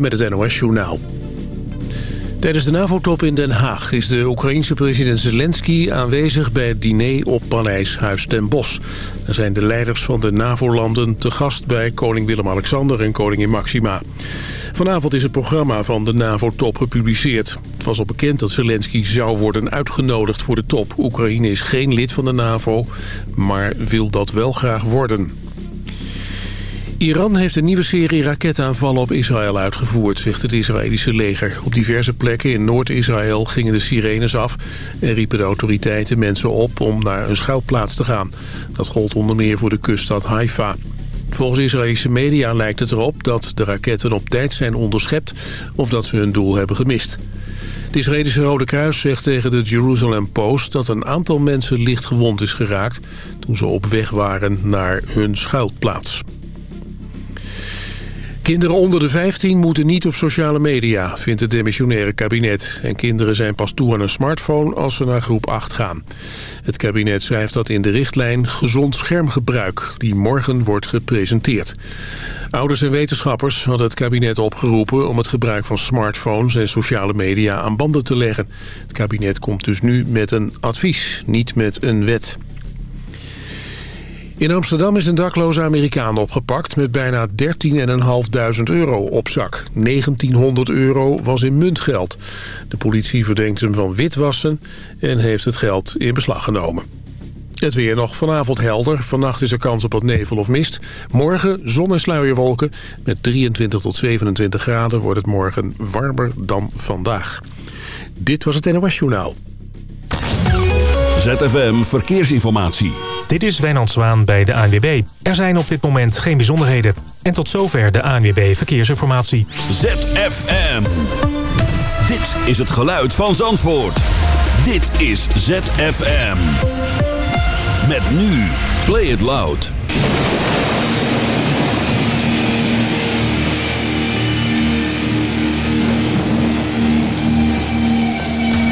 Met het NOS-journaal. Tijdens de NAVO-top in Den Haag is de Oekraïense president Zelensky aanwezig bij het diner op Paleis Huis ten Bosch. Er zijn de leiders van de NAVO-landen te gast bij koning Willem-Alexander en koningin Maxima. Vanavond is het programma van de NAVO-top gepubliceerd. Het was al bekend dat Zelensky zou worden uitgenodigd voor de top. Oekraïne is geen lid van de NAVO, maar wil dat wel graag worden. Iran heeft een nieuwe serie raketaanvallen op Israël uitgevoerd, zegt het Israëlische leger. Op diverse plekken in Noord-Israël gingen de sirenes af en riepen de autoriteiten mensen op om naar een schuilplaats te gaan. Dat gold onder meer voor de kuststad Haifa. Volgens Israëlische media lijkt het erop dat de raketten op tijd zijn onderschept of dat ze hun doel hebben gemist. Het Israëlische Rode Kruis zegt tegen de Jerusalem Post dat een aantal mensen licht gewond is geraakt toen ze op weg waren naar hun schuilplaats. Kinderen onder de 15 moeten niet op sociale media, vindt het demissionaire kabinet. En kinderen zijn pas toe aan een smartphone als ze naar groep 8 gaan. Het kabinet schrijft dat in de richtlijn gezond schermgebruik... die morgen wordt gepresenteerd. Ouders en wetenschappers hadden het kabinet opgeroepen... om het gebruik van smartphones en sociale media aan banden te leggen. Het kabinet komt dus nu met een advies, niet met een wet. In Amsterdam is een dakloze Amerikaan opgepakt met bijna 13.500 euro op zak. 1900 euro was in muntgeld. De politie verdenkt hem van witwassen en heeft het geld in beslag genomen. Het weer nog vanavond helder. Vannacht is er kans op wat nevel of mist. Morgen zon en sluierwolken. Met 23 tot 27 graden wordt het morgen warmer dan vandaag. Dit was het NOS Journaal. ZFM Verkeersinformatie. Dit is Wijnand Zwaan bij de ANWB. Er zijn op dit moment geen bijzonderheden. En tot zover de ANWB Verkeersinformatie. ZFM. Dit is het geluid van Zandvoort. Dit is ZFM. Met nu Play It Loud.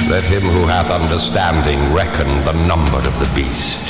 Let him who hath understanding reckon the number of the beast,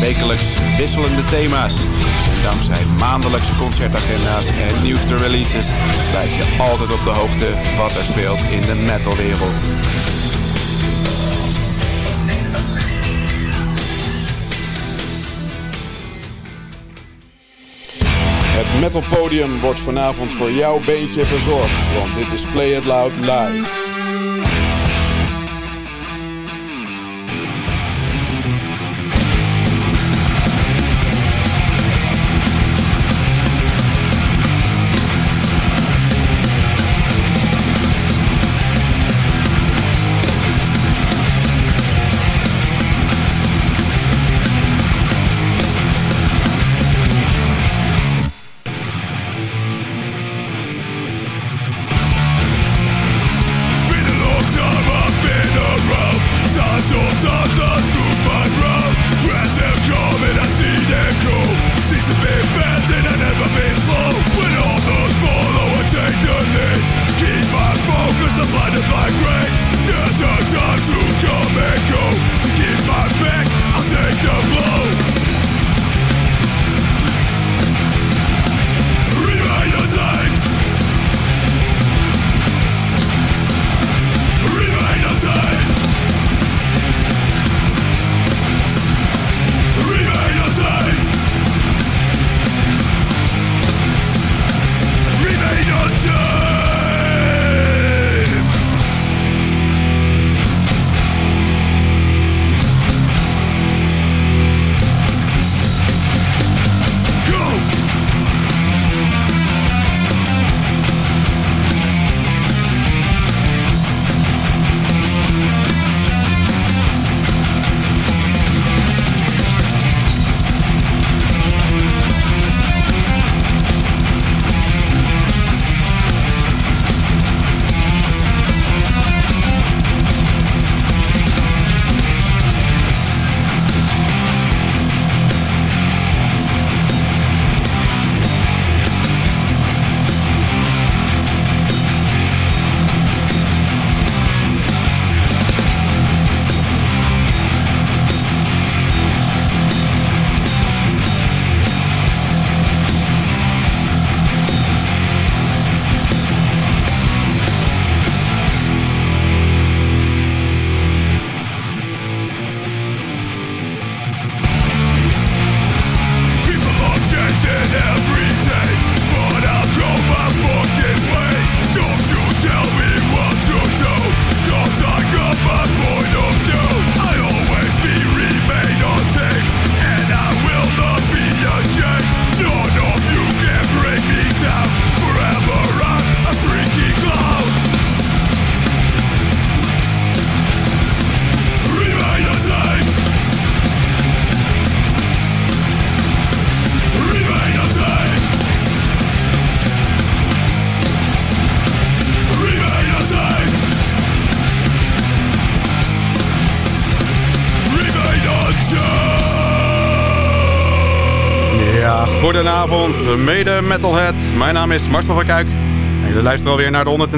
Wekelijks wisselende thema's. En dankzij maandelijkse concertagenda's en nieuwste releases blijf je altijd op de hoogte wat er speelt in de metalwereld. Het Metal Podium wordt vanavond voor jouw beentje verzorgd, want dit is Play It Loud live. Mede metalhead. Mijn naam is Marcel van Kuik. Jullie luisteren alweer naar de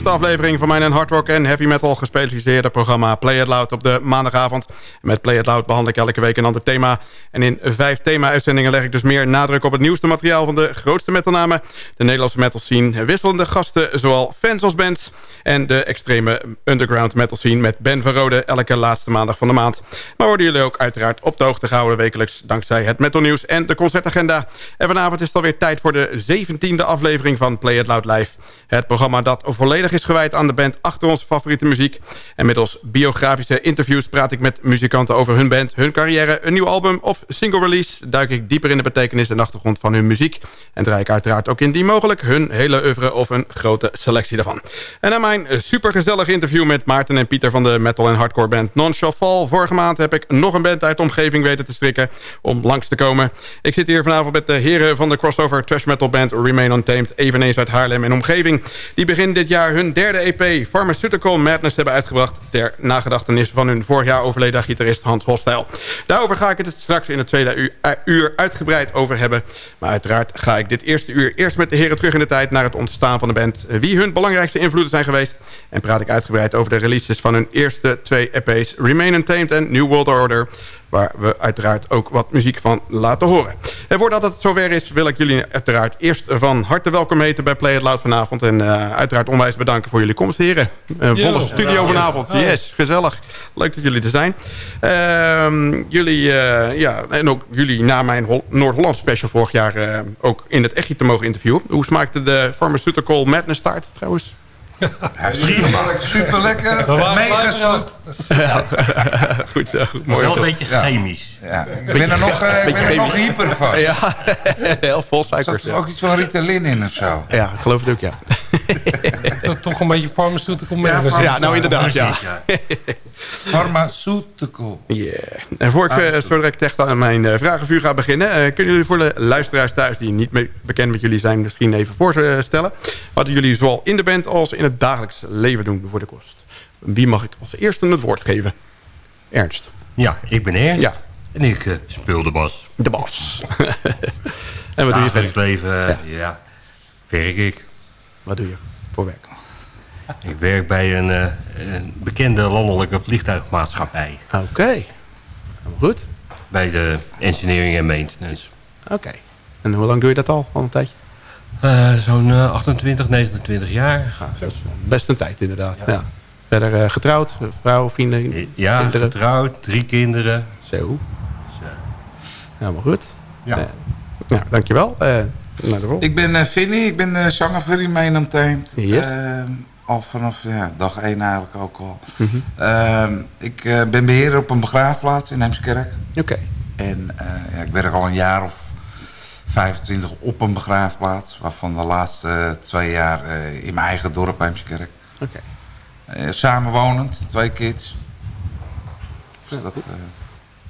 182e aflevering van mijn hard rock en heavy metal gespecialiseerde programma Play It Loud op de maandagavond. Met Play It Loud behandel ik elke week een ander thema. En in vijf thema-uitzendingen leg ik dus meer nadruk op het nieuwste materiaal van de grootste metalnamen. De Nederlandse metal scene, wisselende gasten, zowel fans als bands. En de extreme underground metal scene met Ben van Rode elke laatste maandag van de maand. Maar worden jullie ook uiteraard op de hoogte gehouden wekelijks dankzij het metal nieuws en de concertagenda. En vanavond is het alweer tijd voor de 17e aflevering van Play It Loud Live. Het programma dat volledig is gewijd aan de band achter onze favoriete muziek. En middels biografische interviews praat ik met muzikanten over hun band, hun carrière, een nieuw album of single release. Duik ik dieper in de betekenis en achtergrond van hun muziek. En draai ik uiteraard ook indien mogelijk hun hele oeuvre of een grote selectie daarvan. En na mijn supergezellig interview met Maarten en Pieter van de metal en hardcore band Non Fall. Vorige maand heb ik nog een band uit de omgeving weten te strikken om langs te komen. Ik zit hier vanavond met de heren van de crossover trash metal band Remain Untamed, eveneens uit Haarlem en omgeving. Die begin dit jaar hun derde EP Pharmaceutical Madness hebben uitgebracht... ter nagedachtenis van hun vorig jaar overleden gitarist Hans Hostel. Daarover ga ik het straks in het tweede uur uitgebreid over hebben. Maar uiteraard ga ik dit eerste uur eerst met de heren terug in de tijd... naar het ontstaan van de band. Wie hun belangrijkste invloeden zijn geweest. En praat ik uitgebreid over de releases van hun eerste twee EP's... Remain Untamed en New World Order waar we uiteraard ook wat muziek van laten horen. En voordat het zover is, wil ik jullie uiteraard eerst van harte welkom heten bij Play It Loud vanavond. En uh, uiteraard onwijs bedanken voor jullie komst, heren. Uh, volle studio vanavond. Yes, gezellig. Leuk dat jullie er zijn. Uh, jullie, uh, ja, en ook jullie na mijn Noord-Holland special vorig jaar ook in het echtje te mogen interviewen. Hoe smaakte de Pharmaceutical Madness start trouwens? Super, super lekker. Mega. Ja. Goed zo. Mooi. Wel een beetje chemisch. Ja. Ik ben er nog, uh, ik ben er nog hyper van. Ja, heel vol suikers. Er zat ook iets van Ritalin in of zo. Ja, ik geloof het ook, ja. Toch een beetje pharmaceutical ja, ja, nou inderdaad, ja. Pharmaceutical. Yeah. En voor ik zo direct echt aan mijn uh, vragenvuur ga beginnen... Uh, kunnen jullie voor de luisteraars thuis die niet bekend met jullie zijn... misschien even voorstellen wat jullie zowel in de band als in het dagelijks leven doen voor de kost. Wie mag ik als eerste het woord geven? Ernst. Ja, ik ben Ernst. Ja. En ik uh, speel de bas. De bas. en wat doe je verder? leven, ja. ja, werk ik. Wat doe je voor werk? Ik werk bij een, uh, een bekende landelijke vliegtuigmaatschappij. Oké. Okay. Goed. Bij de engineering en maintenance. Oké. Okay. En hoe lang doe je dat al? Al een tijdje? Uh, Zo'n uh, 28, 29 jaar. Ah, zo. Best een tijd inderdaad. Ja. ja. Verder uh, getrouwd, vrouw, vrienden, Ja, kinderen. getrouwd, drie kinderen. Zo. Zo. Helemaal goed. Ja. nou, dankjewel. Rol. Ik ben Vinnie, ik ben zanger voor Remain Untamed. Yes. al vanaf ja, dag één eigenlijk ook al. Mm -hmm. ik ben beheerder op een begraafplaats in Heemskerk. Oké. Okay. En ja, ik werk al een jaar of 25 op een begraafplaats. Waarvan de laatste twee jaar in mijn eigen dorp, Heemskerk. Oké. Okay. Samenwonend, twee kids. Dus dat,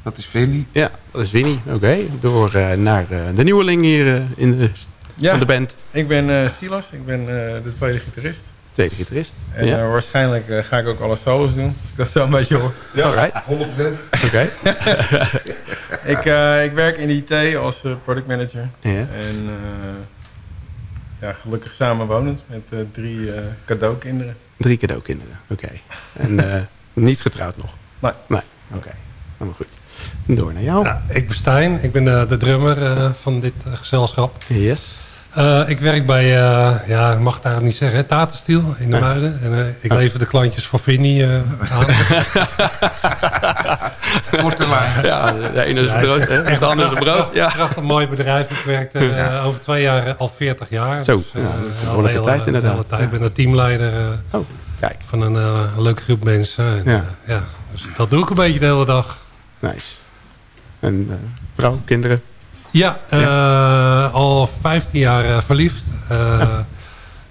dat is Vinnie. Ja, dat is Winnie. Oké. Okay. Door naar de nieuweling hier in de, ja, van de band. Ik ben Silas. Ik ben de tweede gitarist. Tweede gitarist. En ja. waarschijnlijk ga ik ook alle solos doen. Ik dat zo een beetje hoor. Ja, Alright. 100%. Oké. Okay. ik, uh, ik werk in de IT als uh, product manager. Ja. En uh, ja, gelukkig samenwonend met drie cadeaukinderen. Drie cadeaukinderen, oké. Okay. En niet getrouwd nog? Nee. Nee, oké. Okay. Helemaal goed. Door naar jou. Ja, ik ben Stijn. Ik ben de, de drummer van dit gezelschap. Yes. Uh, ik werk bij, uh, ja, ik mag het eigenlijk niet zeggen, Tatenstiel in de Muiden. En uh, ik lever de klantjes voor Vinnie aan. Korte lijn. Ja, de ene is ja, brood, hè? de andere is brood. Ja. Echt een mooi bedrijf. Ik werkte ja. over twee jaar al 40 jaar. Zo, dus, ja, dat is een behoorlijke hele, tijd inderdaad. Hele tijd. Ik ben de teamleider oh, kijk. van een, een, leuke groep mensen. En, ja. ja. Dus dat doe ik een beetje de hele dag. Nice. En vrouw, kinderen? Ja, uh, ja, al 15 jaar uh, verliefd. Uh,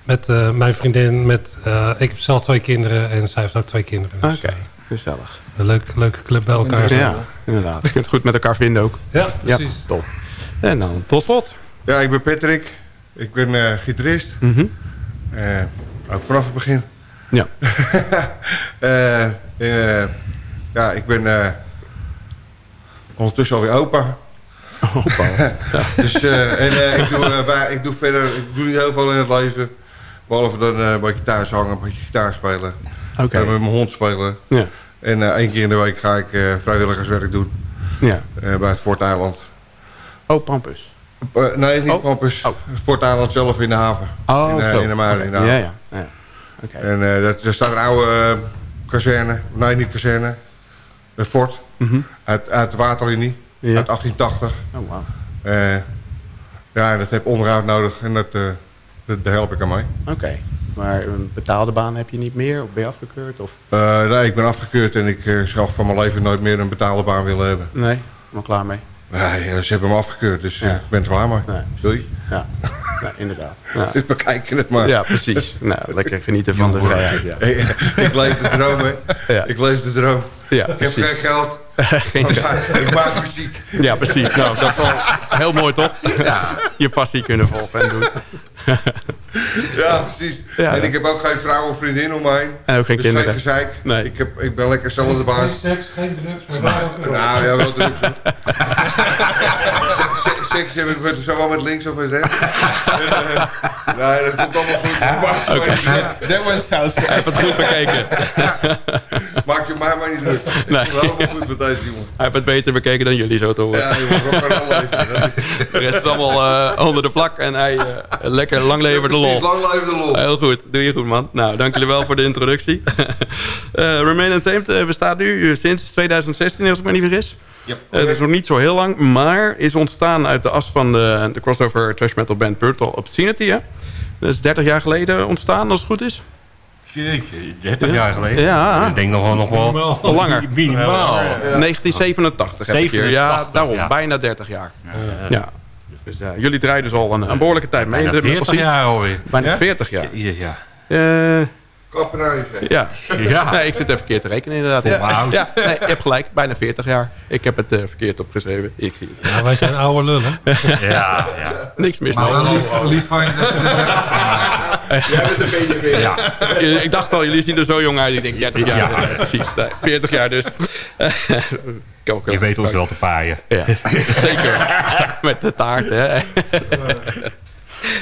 met mijn vriendin. Met, ik heb zelf twee kinderen en zij heeft ook twee kinderen. Dus, Oké, okay, gezellig. Een leuke, leuke club bij elkaar. Ja, inderdaad. Je kunt het goed met elkaar vinden ook. Ja, precies. Ja, top. En dan tot slot. Ja, ik ben Patrick. Ik ben gitarist. Mm -hmm. ook vanaf het begin. Ja. ja, ik ben ondertussen alweer opa. Oh, Paul. dus, eh, en eh, ik, doe, eh, waar, ik doe verder ik doe niet heel veel in het leven. Behalve dan eh, een beetje thuis hangen, een beetje gitaar spelen. Oké. En met mijn hond spelen. Ja. En eh, één keer in de week ga ik vrijwilligerswerk doen. Ja. bij het Fort Eiland. Oh, Pampus. Nee, niet Oh. Campus. Het Fort Eiland zelf in de haven. Oh, in, zo. in de Muiden. in de Oké. Ja, ja. ja. En dat, er staat een oude kazerne. Nee, niet kazerne. Een fort. Mhm. Uit, uit de waterlinie. Ja. Uit 1880. Oh, wauw. Eh, ja, dat heeft onderhoud nodig. En dat, eh, dat, daar help ik aan mee. Oké. Maar een betaalde baan heb je niet meer? Of ben je afgekeurd? Of? Eh, nee, ik ben afgekeurd en ik eh, zou van mijn leven nooit meer een betaalde baan willen hebben. Nee, maar klaar mee. Nee, ze hebben me afgekeurd, dus Ja. ik ben klaar mee. Nee. Doei. Ja, ja inderdaad. Ja. Dus bekijken het maar. ja, precies. Nou, lekker genieten van de vrijheid. Ja, ik, leef de droom, hè. Ja. Ik leef de droom. ja Ik heb geen geld. Geen maar ik maak muziek. Ja, precies. Nou, dat is wel heel mooi, toch? Je passie kunnen volgen en doen. Ja, precies. Ja. en ik heb ook geen vrouw of vriendin om me heen. En ook geen dus kinderen. geen gezeik. Nee. Ik, heb, ik ben lekker zelf de baas. seks, geen drugs, maar wel ook Nou, ja, wel drugs. Seks heb ik met, zowel met links of met rechts. Nee, dat komt allemaal goed. That went south Hij heeft het goed bekeken. maak je mij maar niet druk. Ik Nee. allemaal goed met deze jongen. Hij heeft het beter bekeken dan jullie, zo te horen. Ja, jongen. Dat De rest is allemaal eh, onder de plak en hij eh, lekker lang leven de lol. lang leven de lol. Heel goed, doe je goed man. Nou, dank jullie wel voor de introductie. Eh Remain Untamed bestaat nu sinds 2016, als ik me niet vergis. Ja. Eh, dat is nog niet zo heel lang, maar is ontstaan uit de as van de, de crossover trash metal band Brutal Obscenity. Hè? Dat is 30 jaar geleden ontstaan, als het goed is. Jeetje, 30 jaar geleden. Ja. Ik denk nog wel, nog wel. Al langer. minimaal. 1987 heb ik hier. Ja, 87, daarom. ja. Bijna 30 jaar. Ja. Dus eh, jullie draaien dus al een, een behoorlijke tijd mee. Bijna in de 40 metal scene. jaar alweer. Bijna 40 jaar. Ja, ja. Kappen naar je zeg. ja. Ja. Nee, ik zit even verkeerd te rekenen inderdaad. Ja. Ja, ja nee, je hebt gelijk. Bijna 40 jaar. Ik heb het eh, verkeerd opgeschreven. Ik zie het. Ja, wij zijn oude lullen. Ja, ja. Niks mis Maar lief, lief van je dat je er weer af van ja. Eh, Ik dacht al, jullie zien er zo jong uit. Ik denk 30 jaar. Ja. Eh, Precies. Nee, 40 jaar dus. Koken. Je weet ons wel te paaien. Ja, zeker. Met de taart, hè.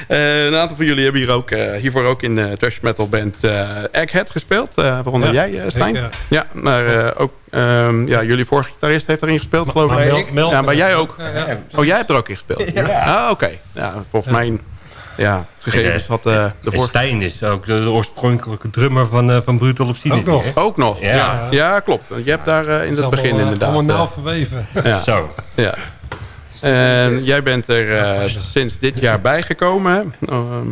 Eh, een aantal van jullie hebben hier ook, eh, hiervoor ook in de trash metal band eh Egghead gespeeld. eh, waaronder Ja, jij, eh, Stijn. ik, ja, maar eh, ook ehm, ja, jullie vorige gitarist heeft erin gespeeld, geloof Maar ik. Ja, maar jij ook. Oh, jij hebt er ook in gespeeld? Ah, oké. Ja, volgens mij, ja, gegevens had eh, de En vorige... Stijn is ook de, de oorspronkelijke drummer van, eh van Brutal Obscenity. Ook nog. hè? Ook nog, ja. Ja. Ja, klopt. Want Je hebt daar eh, in het begin inderdaad... Allemaal eh, nauw verweven. ja. Zo. Ja. En jij bent er eh, sinds dit jaar bijgekomen. hè? Ehm,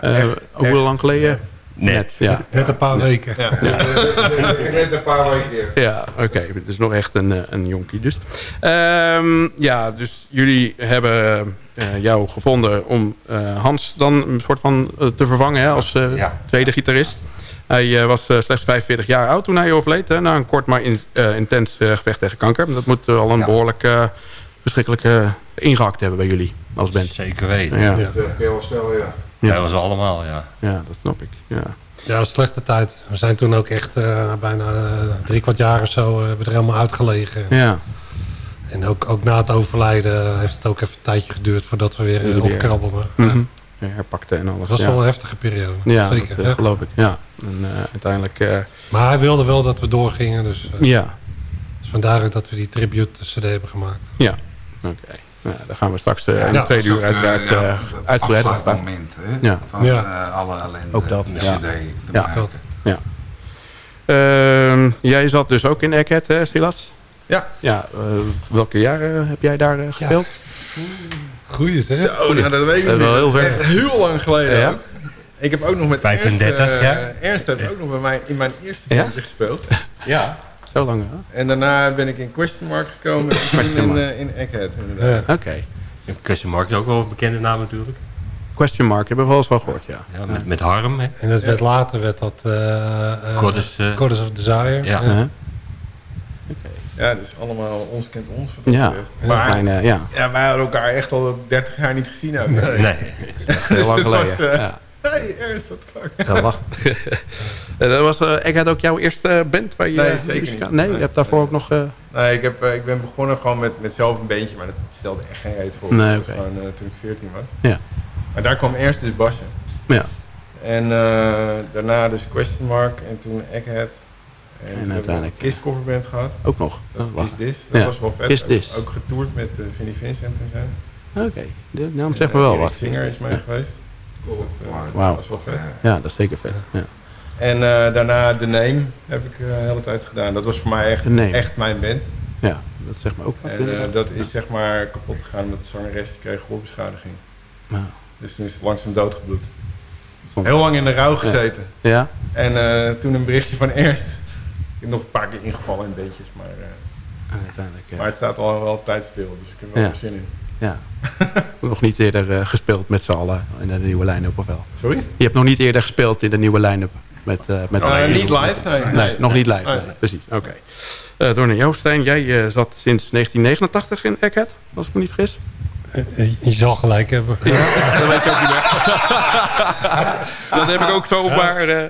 eh, ook heel lang geleden? Net. Ja, Net een paar weken. Ik red een paar weken ja oké. Het is nog echt een, eh, een jonkie dus. Ehm, ja, dus jullie hebben eh, jou gevonden om eh, Hans dan een soort van eh, te vervangen hè, als eh, Ja. tweede gitarist. Hij eh, was eh, slechts 45 jaar oud toen hij overleed. Hè, na een kort maar in- eh, intens eh, gevecht tegen kanker. Dat moet wel een Ja. behoorlijk eh, verschrikkelijke ingehakt hebben bij jullie als band. Zeker weten. Ja, Dat snel, ja. Ja. Dat was allemaal, ja. ja dat snap ik. Ja. Ja, een slechte tijd. We zijn toen ook echt eh, bijna eh, drie kwart jaar of zo eh, hebben we er helemaal uitgelegen. Ja. En ook, ook na het overlijden heeft het ook even een tijdje geduurd voordat we weer uh, opkrabbelden. Mhm. Ja, herpakte en alles. Het was ja. wel een heftige periode. Ja, Zeker. dat, eh, ja. geloof ik. Ja. En eh, uiteindelijk... eh, Maar hij wilde wel dat we doorgingen. Dus, eh, ja, dus vandaar ook dat we die tribute CD hebben gemaakt. ja. Oké. Nou, daar gaan we straks eh, in Ja. de tweede uur uiteraard ja, dat uitgebreid over praten. afsluitmoment, hè? Ja. Van Ja. eh, alle ellende. Ook dat, De ja. CD te Ja. Ja. Ehm, jij zat dus ook in Eckhead, hè, Silas? Ja. Ja, welke jaren heb jij daar eh, gespeeld? Goeie zeg. Zo, nou, dat weet ik Dat is niet. wel heel ver. echt heel lang geleden Ja? ook. Ik heb ook nog met 35 Ernst, eh, jaar? Ernst heeft ook nog bij mij in mijn eerste Ja? gespeeld. Ja. Zo lang, hè? En daarna ben ik in Question Mark gekomen en in, eh, in Egghead inderdaad. Ja. Oké. Question Mark is ook wel een bekende naam natuurlijk. Question mark, hebben we wel eens wel gehoord, ja. Ja, met, met Harm. Hè. En dat werd later werd dat uh, Goddess, eh, Goddess of Desire. Ja. Uh-huh. Ja, dus allemaal ons kent ons wat dat Ja, betreft. Maar eh, ja. ja, wij hadden elkaar echt al 30 jaar niet gezien ook. Nee. Heel lang Dus geleden. was, eh, ja. Hey, Ernst, wat fuck? Ja, wacht. Eh, dat was uh, Eckhead ook jouw eerste band waar je Nee, eh, zeker niet. Nee, je hebt daarvoor ook nog... eh, Nee, ik, heb, eh, ik ben begonnen gewoon met, met zelf een beentje, maar dat stelde echt geen reet voor. Nee, oké. gewoon eh, toen ik 14 was. Ja. Maar daar kwam eerst dus bassen. Ja. En eh, daarna dus Question Mark en toen Egghead. En, toen hebben we uiteindelijk, een Kiss coverband gehad. Ook nog. Dat Oh, Kiss wacht. This. Dat Ja. was wel vet. Kiss Ook- This. Ook getoerd met uh, Vinnie Vincent en zo. Oké, de naam zegt me wel wat. Singer is mee geweest. Dat eh, Wauw. was wel vet. Ja, dat is zeker vet. Ja. En eh, daarna The Name heb ik eh, de hele tijd gedaan. Dat was voor mij echt, echt mijn band. ja, dat zegt me ook wat. En dat is zeg maar kapot gegaan omdat de zangeres die kreeg gehoorbeschadiging. Nou, Dus toen is het langzaam doodgebloed. Heel lang in de rouw gezeten. Ja? En toen een berichtje van Ernst. Ik heb nog een paar keer ingevallen in beentjes, maar, uiteindelijk, ja. maar het staat al wel tijd stil. Dus ik heb er wel Ja. zin in. Ja. nog niet eerder eh, gespeeld met z'n allen in de nieuwe line-up of wel? Sorry? Je hebt nog niet eerder gespeeld in de nieuwe line-up? Met, eh met Eh, niet live, nee. Nee, Nee, nog nee. niet live. Precies, oké. Eh door naar jou, Stijn. Jij eh, zat sinds 1989 in Egghead, als ik me niet vergis. Je zal gelijk hebben. Ja, dat weet je ook niet meer. dat heb ik ook zomaar eh,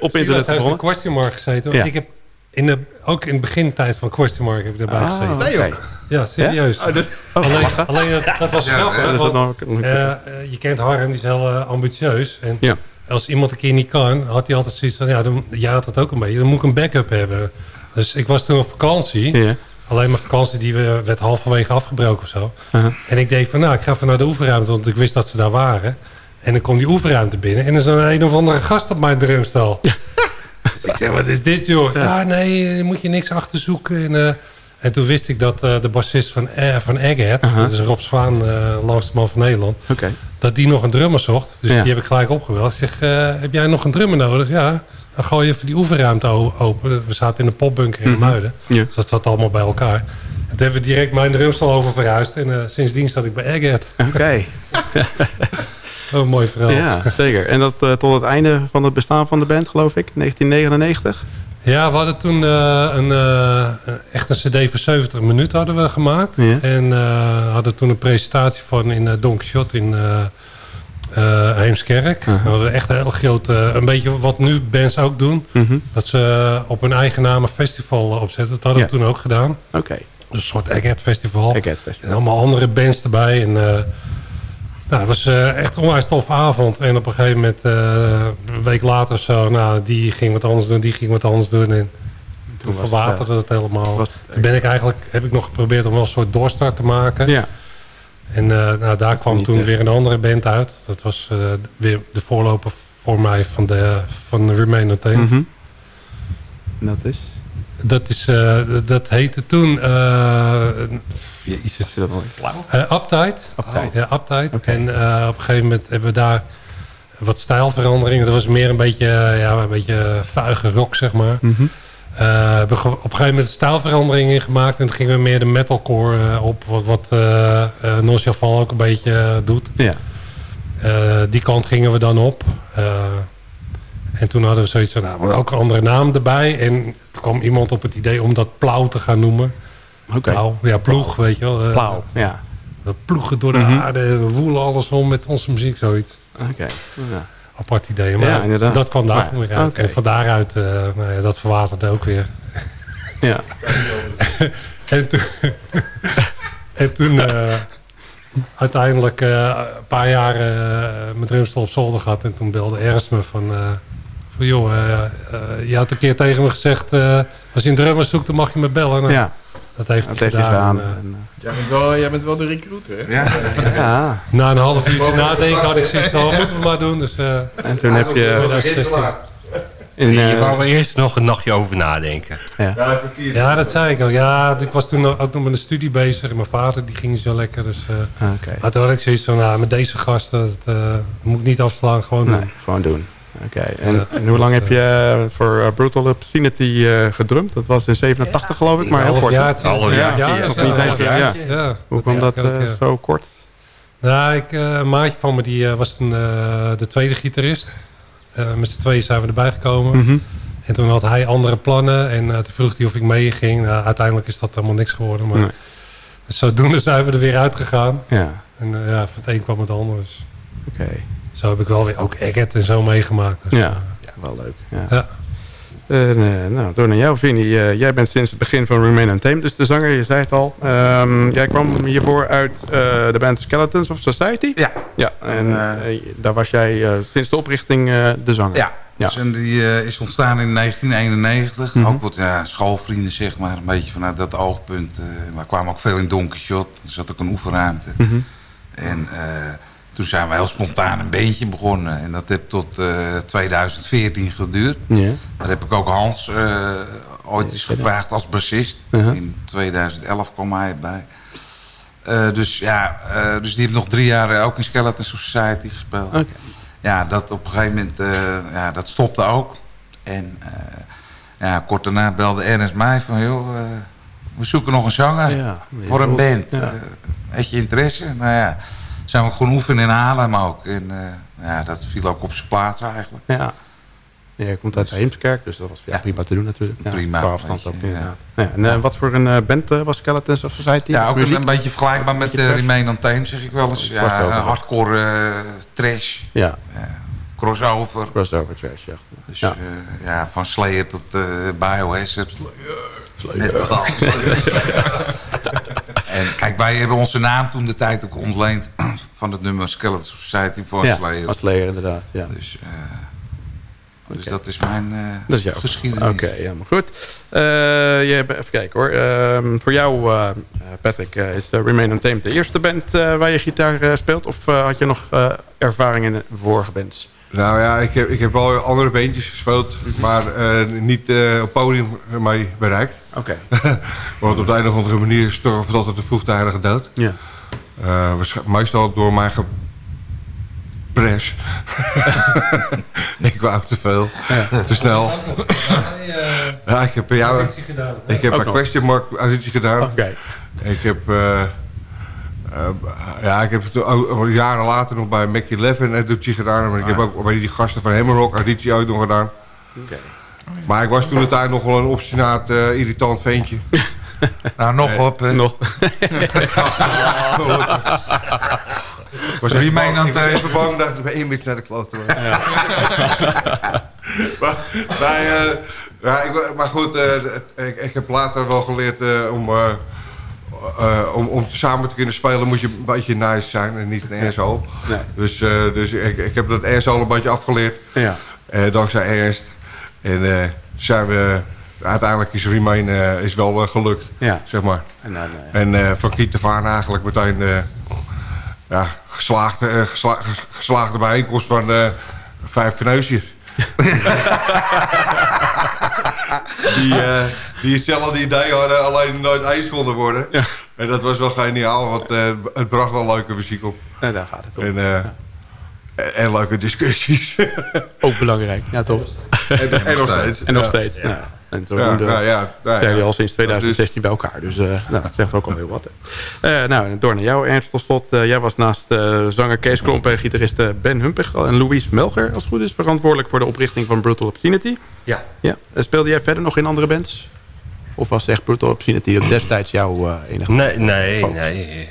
op Silas internet heeft gevonden. in Question Mark gezeten. Ja. Ik heb in de, ook in de begintijd van Question Mark heb ik daarbij Ah, gezeten. Nee, joh. Ja, serieus. Ja? Oh, dat- alleen lachen. alleen dat, dat was Ja, grappig. dat is want, dat nog- nog- eh, eh, je kent Harren, die is heel eh, ambitieus. En Ja. als iemand een keer niet kan, had hij altijd zoiets van... Ja, dan, jij had het ook een beetje. Dan moet ik een backup hebben. Dus ik was toen op vakantie. Ja. Alleen mijn vakantie die we- werd halverwege afgebroken of zo. En ik deed van, nou, ik ga even naar de oefenruimte, want ik wist dat ze daar waren. En dan kom die oefenruimte binnen en er is een, een of andere gast op mijn drumstel. Dus ik zeg, wat is dit joh? Ja, nee, daar moet je niks achter zoeken. En, eh, en toen wist ik dat eh, de bassist van, eh, van Egghead, dat is Rob Zwaan, eh langste man van Nederland, dat die nog een drummer zocht. Dus Ja. die heb ik gelijk opgebeld. Ik zeg, eh, heb jij nog een drummer nodig? Ja, dan gooi je even die oefenruimte open. We zaten in de popbunker in Mhm. Muiden. Dus dat zat allemaal bij elkaar. En toen hebben we direct mijn drumstel over verhuisd. En sindsdien zat ik bij Egghead. Oké. Oh, een mooi verhaal. Ja, zeker. En dat tot het einde van het bestaan van de band, geloof ik, 1999. Ja, we hadden toen eh, een, eh, echt een cd van 70 minuten hadden we gemaakt. Ja. En eh, hadden toen een presentatie van in uh, Don Quixote in Heemskerk. We hadden echt een heel groot, een beetje wat nu bands ook doen. Mhm. Dat ze op hun eigen naam een festival opzetten. Dat hadden Ja. we toen ook gedaan. Oké. Dus een soort Egghead Festival. Egghead En Festival. allemaal andere bands erbij. En, nou, het was eh, echt een onwijs toffe avond. En op een gegeven moment, eh, een week later zo... Nou, die ging wat anders doen, die ging wat anders doen. En toen verwaterde het helemaal. toen ben ik eigenlijk, heb ik nog geprobeerd om wel een soort doorstart te maken. Ja. En eh, nou, daar kwam toen weer een andere band uit. Dat was weer de voorloper voor mij van de, van de Remain Untamed. En dat is? Dat, is, eh, dat heette toen... eh jezus. Is dat. Uptight. Ja, Uptight. Oké. En eh, op een gegeven moment hebben we daar wat stijlveranderingen. Dat was meer een beetje, eh, ja, een beetje vuige rock, zeg maar. Mhm. Eh, we op een gegeven moment stijlveranderingen gemaakt. En toen gingen we meer de metalcore op. Wat, wat Nosjaval ook een beetje doet. Ja. Die kant gingen we dan op. En toen hadden we zoiets van, nou, ook een andere naam erbij. En toen kwam iemand op het idee om dat Plauw te gaan noemen. Oké. Plauw, ja, ploeg, weet je wel. Eh, Blauw. Ja. we ploegen door de Mhm. aarde, we woelen alles om met onze muziek, zoiets. Oké. Ja. Apart idee, maar Ja, inderdaad. dat kwam daar toen weer uit. En van daaruit, eh, nou ja, dat verwaterde ook weer. Ja. En toen, en toen eh, uiteindelijk een paar jaar eh mijn drumstel op zolder gehad. En toen belde Ernst me van... van joh, eh, eh, je had een keer tegen me gezegd... eh, als je een drummer zoekt, dan mag je me bellen. Nou, Ja. Dat heeft Dat hij heeft gedaan. gedaan. En, En, Jij bent wel, jij bent wel de recruiter, hè? Ja. ja. na een half uurtje nadenken had ik zoiets van, wat moeten we maar doen. Dus, eh, En toen heb je... 2016. In, Je wou er eerst nog een nachtje over nadenken. Ja. Ja, dat zei ik al. Ja, ik was toen ook nog met een studie bezig. En mijn vader die ging zo lekker. Dus, eh, Oké. maar toen had ik zoiets van, nou, met deze gasten, dat eh, moet ik niet afslaan. Gewoon doen. Nee, gewoon doen. Oké. En, en hoe lang heb je eh, voor eh, Brutal Obscenity eh gedrumd? Dat was in 87 geloof ik, maar heel kort. jaartje. Half Ja, jaartje, ja, ja. Nog niet ja, eens, ja. ja. Ja, Hoe kwam dat ook, eh, zo kort? Nou, ik, eh, een maatje van me die, eh, was eh, de tweede gitarist. Eh, met z'n tweeën zijn we erbij gekomen. Mhm. En toen had hij andere plannen. En eh, toen vroeg hij of ik meeging. Nou, uiteindelijk is dat helemaal niks geworden. Maar Nee. zodoende zijn we er weer uitgegaan. Ja, En ja, van het een kwam het ander. Dus oké. Zo heb ik wel weer ook Eggert en zo meegemaakt. Dus, Ja, eh, wel leuk. Ja. Ja. En, eh, nou, door naar jou, Vinnie. Eh, jij bent sinds het begin van Remain Untamed, dus de zanger, je zei het al. Ehm, jij kwam hiervoor uit eh, de band Skeletons of Society? Ja. Ja, en eh, daar was jij eh, sinds de oprichting eh, de zanger? Ja. Ja. Dus en die eh, is ontstaan in 1991. Mhm. Ook wat ja, schoolvrienden, zeg maar. Een beetje vanuit dat oogpunt. eh maar we kwamen ook veel in Donkey Shot. Er zat ook een oefenruimte. Mhm. En eh, toen zijn we heel spontaan een beentje begonnen. En dat heeft tot eh, 2014 geduurd. Ja. Daar heb ik ook Hans eh, ooit eens gevraagd als bassist. Uh-huh. In 2011 kwam hij bij. Eh, dus ja, eh, dus die heeft nog drie jaar eh, ook in Skeleton Society gespeeld. Ja, dat op een gegeven moment, eh, ja, dat stopte ook. En eh, ja, kort daarna belde Ernst mij van, joh, eh, we zoeken nog een zanger Ja, voor een band. Ja. Eh, heb je interesse? Nou ja, zijn we gewoon oefenen in Haarlem ook. En eh, ja, dat viel ook op zijn plaats eigenlijk. Ja. Ja, je komt uit Heemskerk, dus dat was ja, prima te doen natuurlijk. Ja, Prima, Qua afstand ook, inderdaad. Ja, en eh, wat voor een eh, band was Skeletons of Society? Ja, ook een, beetje vergelijkbaar met trash? Remain on Tame, zeg ik wel eens. Ja, hardcore trash, Ja, crossover. crossover trash, ja. Dus ja. van Slayer tot Biohazard. Slayer. En kijk, wij hebben onze naam toen de tijd ook ontleend van het nummer Skeleton Society voor ja, Slayer. als Slayer inderdaad, ja. Dus, uh, dus dat is mijn uh, dat is jouw geschiedenis. Oké, okay, helemaal goed. Uh, je hebt, even kijken hoor. Uh, voor jou, uh, Patrick, is Remain Untamed de eerste band waar je gitaar speelt? Of had je nog ervaring in de vorige bands? Nou ja, ik heb, ik heb wel andere bandjes gespeeld, maar niet op podium mee bereikt. Oké. Okay. Want op de een of andere manier stierf het altijd de vroegtijdige dood. Ja. Meestal door mijn pres. ik wou te veel. Ja. Te snel. ja, ik heb bij jou... gedaan. Ik heb een question mark auditie gedaan. Oké. Okay. Ik heb... Uh, uh, ja, ik heb het ook jaren later nog bij Mackie Levin auditie gedaan. Maar ik heb ook bij die gasten van Hammerrock auditie ook nog gedaan. Okay. Maar ik was toen de tijd nog wel een obstinaat, uh, irritant ventje. nou, nog op. nog. Was Wie mij dan even even bang dat ik bij één beetje naar de klote was. Ja. maar, maar, uh, ja, ik, maar goed, uh, ik, ik, heb later wel geleerd uh, om, om, om samen te kunnen spelen moet je een beetje nice zijn en niet een RSO. Nee. Dus, dus ik, ik heb dat RSO een beetje afgeleerd. Ja. dankzij Ernst. En zijn we uiteindelijk is Remain uh, is wel uh, gelukt, ja. zeg maar. En, dan, en uh, van Kiet af aan eigenlijk meteen ja, geslaagde, gesla geslaagde bijeenkomst van vijf kneusjes. die, die hetzelfde idee hadden, alleen nooit eens konden worden. Ja. En dat was wel geniaal, want het bracht wel leuke muziek op. En daar gaat het om. En, ja. En, en, leuke discussies. Ook belangrijk, ja toch? En, en nog steeds. En nog steeds, ja. Ja. En toen ja, de, ja, ja, ja, zijn jullie al sinds 2016 bij elkaar. Dus uh, nou, dat zegt ook al heel wat. Uh, nou, door naar jou, Ernst, tot slot. Uh, jij was naast zanger Kees Klomp en gitarist Ben Humpig en Louise Melger, als het goed is, verantwoordelijk voor de oprichting van Brutal Obscenity. Ja. ja. Speelde jij verder nog in andere bands? Of was echt Brutal Obscenity destijds jouw enige Nee, nee, focus? nee.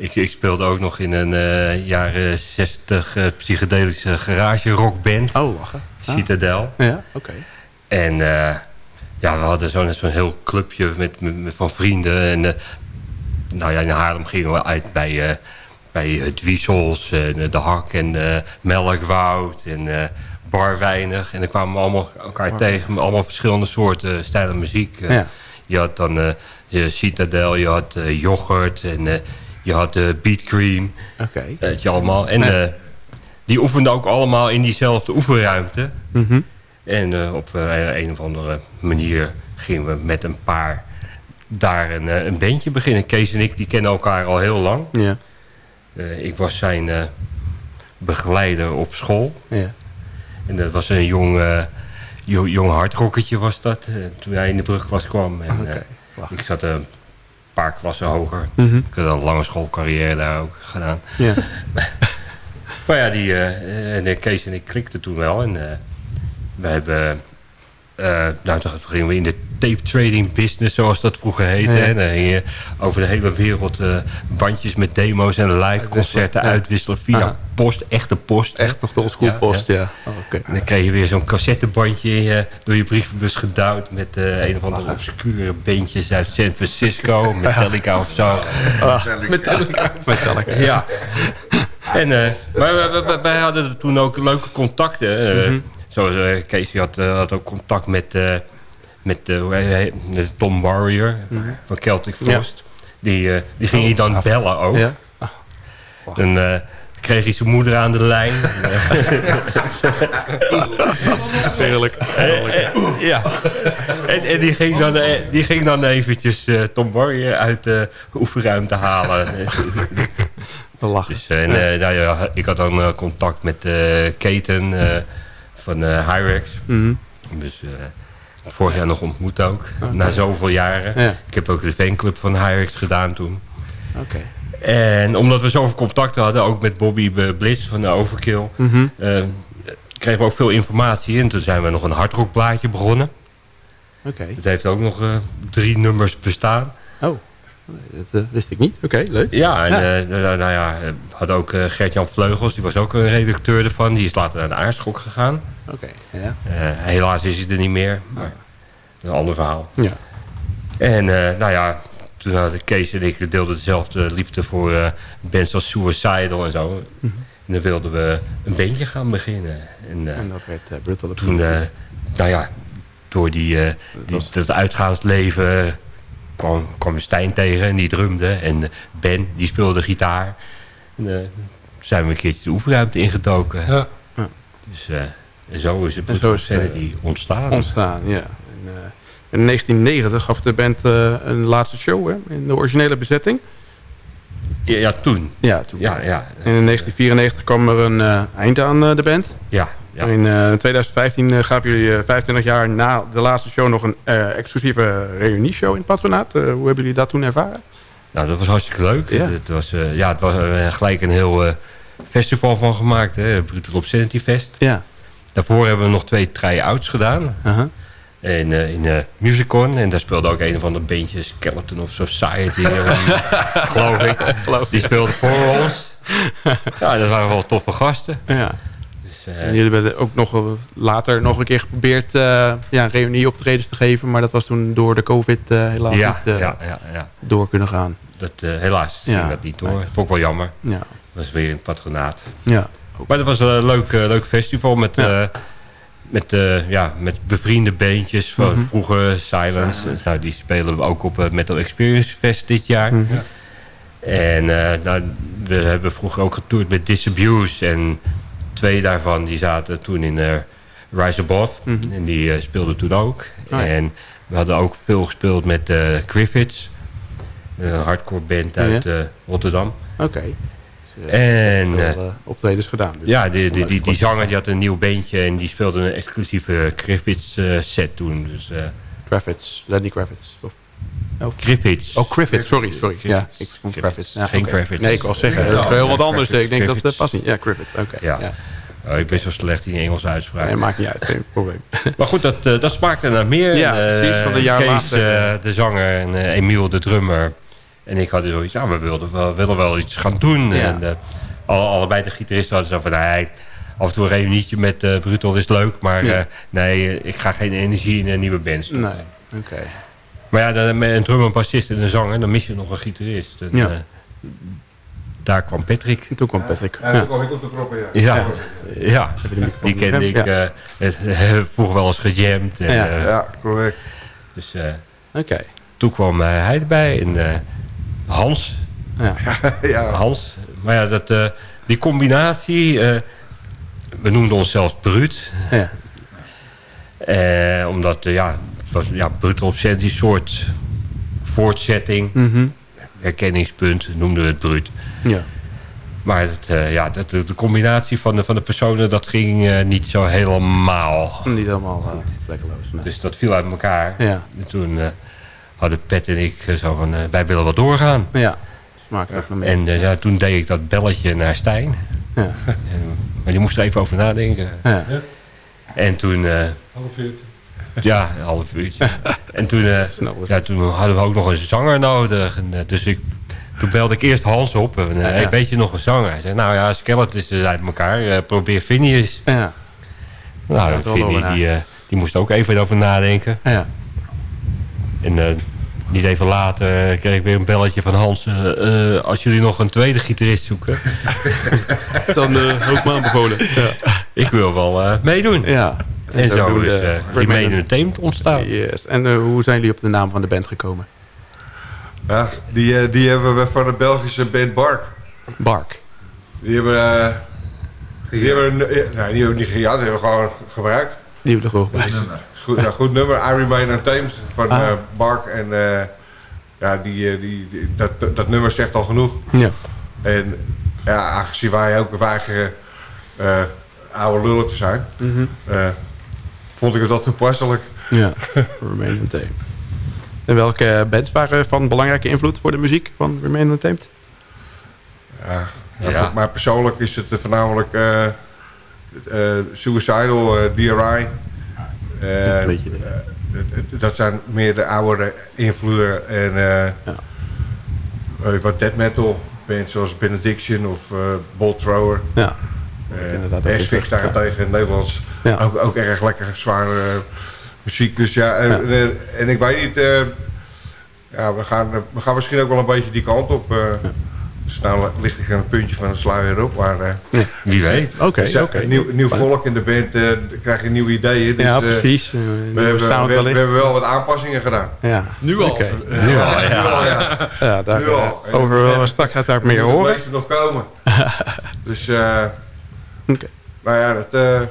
Ik, ik, speelde ook nog in een uh, jaren 60 uh, psychedelische garage rockband. Oh, wacht. Ah. Citadel. Ja, oké. Okay. En uh, ja, we hadden zo'n zo heel clubje met, van vrienden. En uh, nou ja, in Haarlem gingen we uit bij, uh, bij het Wiesels en de Hak en Melkwoud en Bar Weinig. En dan kwamen we allemaal elkaar tegen met allemaal verschillende soorten stijlen muziek. Ja. Je had dan je Citadel, je had yoghurt en je had Beat Cream. Oké. Okay. je allemaal. En die oefenden ook allemaal in diezelfde oefenruimte. Mm -hmm. En uh, op een of andere manier gingen we met een paar daar een, een bandje beginnen. Kees en ik die kennen elkaar al heel lang. Ja. ik was zijn begeleider op school. Ja. En dat was een jong, jong, jong hardrockertje was dat. toen hij in de brugklas kwam. En, okay. ik zat een paar klassen hoger. Mm -hmm. Ik had een lange schoolcarrière daar ook gedaan. Ja. maar ja, die, uh, Kees en ik klikten toen wel. En uh, we hebben eh, nou, toen gingen we in de tape trading business, zoals dat vroeger heette. Ja. Dan ging je over de hele wereld eh, bandjes met demo's en live concerten ja. uitwisselen via Aha. post, echte post. Echt nog de oldschool post, ja. Oh. En dan kreeg je weer zo'n cassettebandje je- door je brievenbus gedouwd... met eh, een of andere obscure beentjes uit San Francisco, Metallica of zo. Ah, Metallica. Metallica. Ja. En, maar wij- wij- wij, wij hadden toen ook leuke contacten. Mhm. Zoals eh, Casey had, eh, had ook contact met, eh, met? Tom Warrior Mhm. van Celtic Ja. Frost. Die, eh, die ging hij dan bellen ook. Ja. Dan eh, kreeg hij zijn moeder aan de lijn. Heerlijk. Ja. En, en die, ging dan, eh, die ging dan eventjes eh, Tom Warrior uit de oefenruimte halen. Lachen. Dus, en, eh, nou ja, ik had dan contact met eh Keten eh, van eh Hyrex. Mhm. Dus eh, vorig jaar nog ontmoet ook. Na zoveel jaren. Ja. Ik heb ook de fanclub van Hyrex gedaan toen. Oké. En omdat we zoveel contacten hadden, ook met Bobby Bliss van de Overkill... Mhm. eh, kregen we ook veel informatie. En toen zijn we nog een hardrockblaadje begonnen. Oké. Het heeft ook nog drie nummers bestaan. Oh, dat eh, wist ik niet. Oké, leuk. Ja, en Ja. eh, nou, nou ja, we hadden ook eh, Gert-Jan Vleugels, die was ook een redacteur ervan. Die is later naar de Aarschok gegaan. Oké, ja. Eh, helaas is hij er niet meer, maar dat is een ander verhaal. Ja. En eh, nou ja, toen hadden Kees en ik deelden dezelfde liefde voor eh bands als Suicidal en zo. Mhm. En dan wilden we een bandje gaan beginnen. En, eh, En dat werd eh, Brutal toen, eh, nou ja, door die, eh, die, dat uitgaansleven kwam, kwam Stijn tegen en die drumde. En eh, Ben, die speelde gitaar. En eh, zijn we een keertje de oefenruimte ingedoken. Ja. Ja. Dus eh, en zo is het En zo is het, Sanity ontstaan. ontstaan, ja. En, eh, in 1990 gaf de band eh, een laatste show hè, in de originele bezetting. Ja, ja, toen. Ja, toen. Ja, ja. En in 1994 kwam er een eh, eind aan eh, de band. Ja, ja. In eh, 2015 eh, gaven jullie eh, 25 jaar na de laatste show nog een eh, exclusieve reunieshow in het patronaat. Eh, hoe hebben jullie dat toen ervaren? Nou, dat was hartstikke leuk. Ja. Het, het was, eh, ja, het was eh, gelijk een heel eh, festival van gemaakt. Hè? Brutal Obscenity Fest. Ja. Daarvoor hebben we nog twee try-outs gedaan. Uh-huh. En, eh, in eh Musicon. En daar speelde ook een of ander bandje, Skeleton of Society. eh, geloof ik. Die speelde voor ons. Ja, dat waren wel toffe gasten. Ja. Eh, En jullie hebben ook nog wel later nog een keer geprobeerd eh ja, reunieoptredens te geven. Maar dat was toen door de covid eh, helaas ja, niet eh, ja, ja, ja. door kunnen gaan. Dat, eh, helaas Ja. ging dat niet door. Dat vond ik wel jammer. Ja. Dat was weer in het patronaat. Ja. Maar dat was een leuk, eh, leuk festival met, Ja. eh, met, eh, ja, met bevriende beentjes van Mhm. vroeger. Silence. Nou, die spelen we ook op het Metal Experience Fest dit jaar. Mhm. En eh, nou, we hebben vroeger ook getoerd met Disabuse. En twee daarvan die zaten toen in eh, Rise Above. Mhm. En die eh, speelden toen ook. ja. En we hadden ook veel gespeeld met eh Griffiths. Een hardcore band uit ja. Rotterdam. Oké. Dus, En veel, eh, optredens gedaan. Dus. ja, die, die, die, die zanger die had een nieuw beentje en die speelde een exclusieve Griffiths set toen. Dus, eh Kravitz, Lenny Kravitz. Of, of- Griffiths. Oh, Kravitz, sorry, sorry. Ja, ik vond. Ja, Geen oké. Kravitz. Nee, ik wil zeggen, dat is wel heel wat anders. Ik denk dat dat past niet. Ja, Kravitz, oké. Ja. Ja. Oh, ik ben zo slecht in Engelse uitspraak. Nee, maakt niet uit, geen probleem. Maar goed, dat, eh, dat smaakte naar meer. Ja, eh, precies, van een jaar Kees, later. eh, de zanger, en eh, Emiel, de drummer. En ik hadden zoiets, ja, we wilden wel, willen wel iets gaan doen. Ja. En eh, alle, allebei de gitaristen hadden zo van, nee, af en toe een reunietje met eh Brutal is leuk. Maar Ja. eh, nee, ik ga geen energie in een nieuwe band stoppen. Nee, oké. Maar ja, dan, met een drummer, een bassist en een zanger, dan mis je nog een gitarist. En, Ja. eh, daar kwam Patrick. En toen kwam Patrick. Ja, Ja. toen kwam ik op de proppen, ja. Ja, die kende ik. eh eh, vroeger wel eens gejamd. En, Ja. Ja, correct. Dus eh, Oké. toen kwam hij erbij. En eh, Hans. Ja. ja. Hans. Maar ja, dat, eh, die combinatie... eh, we noemden onszelf Bruut. Ja. Eh, omdat, ja, was, ja, Brutal Obscenity soort voortzetting. Mhm. Herkenningspunt noemden we het Bruut. Ja. Maar het, eh, ja, dat, de combinatie van de, van de personen, dat ging eh, niet zo helemaal. Niet helemaal uh, vlekkeloos. Nee. Dus dat viel uit elkaar. Ja. En toen eh, hadden Pet en ik zo van, wij willen wel doorgaan. Ja. Smaakt ook naar meer. En ja, toen deed ik dat belletje naar Stijn. Ja. En, maar die moest er even over nadenken. Ja. En toen, eh, Half uurtje. Ja, een half uurtje. en toen, eh, ja, toen hadden we ook nog een zanger nodig. En, eh, dus ik, toen belde ik eerst Hans op. En, eh, Ja, weet je nog een zanger? Hij zei, nou ja, Skeleton is uit elkaar. Probeer eens. Ja. Nou, na. die, die moest ook even over nadenken. Ja. En niet even later kreeg ik weer een belletje van Hans. als jullie nog een tweede gitarist zoeken... Dan uh, ook me aanbevolen. Ja. Ik wil wel meedoen. Ja. En zo is uh, Remain Entertainment ontstaan. Yes. En uh, hoe zijn jullie op de naam van de band gekomen? Ja, die, uh, die hebben we van de Belgische band Bark. Bark. Die hebben... Uh, die hebben, nee, die hebben niet gejat, die hebben we gewoon gebruikt. Die hebben we er gewoon bij. Goed, ja, goed nummer, I Remain Untamed van ah. uh, Bark. En uh, ja, die, die, die, dat, dat nummer zegt al genoeg. Ja. En ja, aangezien wij ook weigeren uh, oude lullen te zijn, mm -hmm. Vond ik het wel toepasselijk. Ja, Remain Untamed. En welke bands waren van belangrijke invloed voor de muziek van Remain Untamed? Ja, ja. maar persoonlijk is het voornamelijk uh, uh, Suicidal, uh, DRI. dat, weet je dat zijn meer de oude invloeden. En ja. wat death metal bands zoals Benediction of Bolt Thrower. Ja. Uh, Asphyx daarentegen in Nederlands. Ja. Ook, ook erg lekker zware muziek. Dus ja, en, ja. en, en ik weet niet... ja, we gaan, we gaan misschien ook wel een beetje die kant op... Dus nou ligt er een puntje van de sluier op. Maar, uh, ja. Wie weet. Oké, okay, oké. Okay. Nieuw, nieuw volk in de band, uh, krijg je nieuwe ideeën. Dus, ja, precies. Uh, we, hebben, we, we, hebben wel wat aanpassingen gedaan. Ja. Nu al? Okay. nu al, ja. Nu al, ja. ja daar, nu al. Over wel straks gaat daar meer horen. De meeste nog komen. dus, uh, okay. maar ja, dat...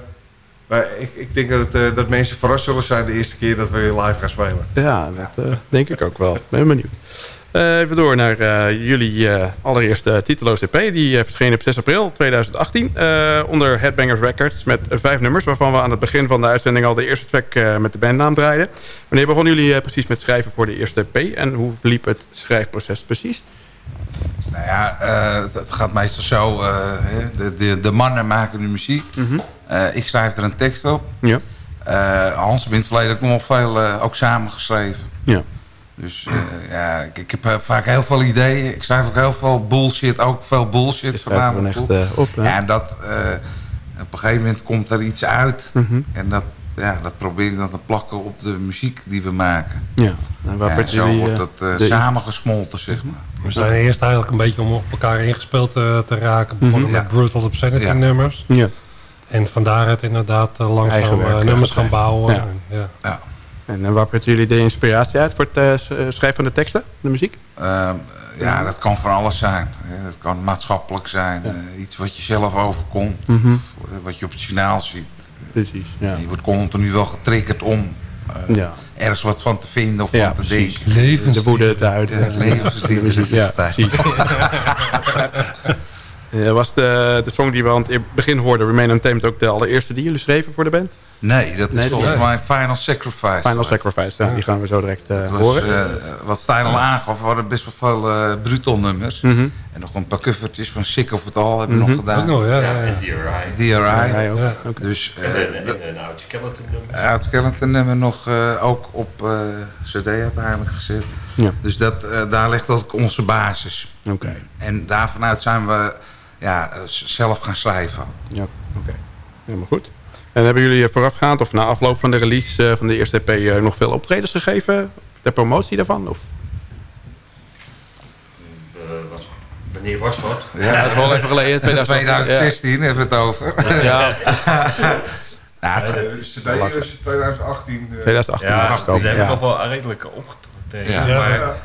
Maar ik, ik denk dat, het, dat mensen verrast zullen zijn de eerste keer dat we weer live gaan spelen. Ja, dat denk ik ook wel. Ben benieuwd. Uh, even door naar uh, jullie uh, allereerste titeloze EP. Die verscheen op 6 april 2018 onder Headbangers Records met vijf nummers... waarvan we aan het begin van de uitzending al de eerste track met de bandnaam draaiden. Wanneer begonnen jullie precies met schrijven voor de eerste EP... en hoe verliep het schrijfproces precies? Nou ja, het gaat meestal zo. De, de, de, mannen maken de muziek. Mm -hmm. ik schrijf er een tekst op. Ja. Hans heeft in het verleden ook nog veel ook samengeschreven. Ja. Dus ja, ik, ik, heb vaak heel veel ideeën. Ik schrijf ook heel veel bullshit, ook veel bullshit voornamelijk echt, op. Hè? Ja, en dat, op een gegeven moment komt er iets uit. Mm -hmm. En dat, ja, dat probeer ik dan te plakken op de muziek die we maken. Ja, en waar ja, zo wordt dat samengesmolten, zeg maar. We zijn eerst eigenlijk een beetje om op elkaar ingespeeld te, te raken. Begonnen Mhm. mm -hmm. met Brutal Obscenity Ja. nummers. Ja. En vandaar het inderdaad uh, langzaam werk, uh, ja, nummers dat gaan bouwen. Ja. En, ja. Ja. En uh, waar putten jullie de inspiratie uit voor het uh, schrijven van de teksten, de muziek? Uh, ja, dat kan van alles zijn. Het kan maatschappelijk zijn. Ja. Uh, iets wat je zelf overkomt. Mm -hmm. of, wat je op het journaal ziet. Precies, ja. Je wordt continu wel getriggerd om ja. ergens wat van te vinden of ja, van te precies. denken. Levens de woede te uiten. Ja, levensliefde. ja. Ja, was de, de song die we aan het begin hoorden, Remain Untamed, ook de allereerste die jullie schreven voor de band? Nee, dat is Nee, volgens mij Final Sacrifice. Final Sacrifice, ja, die gaan we zo direct uh, was, horen. eh, wat Stijn al aangaf, we hadden best wel veel eh brutal nummers. Mhm. En nog een paar covertjes van Sick of It All hebben we Mhm. nog gedaan. Ook nog, ja. ja, en DRI. DRI. Ook. Dus eh, En, een oud skeleton nummer. het skeleton nummer nog eh, ook op eh, cd uiteindelijk gezet. Ja. Dus dat, eh, daar ligt ook onze basis. Oké. En daarvanuit zijn we ja, zelf gaan schrijven. Ja, oké. Helemaal goed. En hebben jullie voorafgaand of na afloop van de release van de eerste EP nog veel optredens gegeven? Ter promotie daarvan? Of? Eh, was, wanneer was dat? Ja, dat is wel even geleden. 2016 hebben we het over. Ja, Nou, het- De CD is 2018. eh, 2018. Ja, dacht ik ook. dat hebben we Ja. nog wel redelijk opgetreden. Ja. Ja,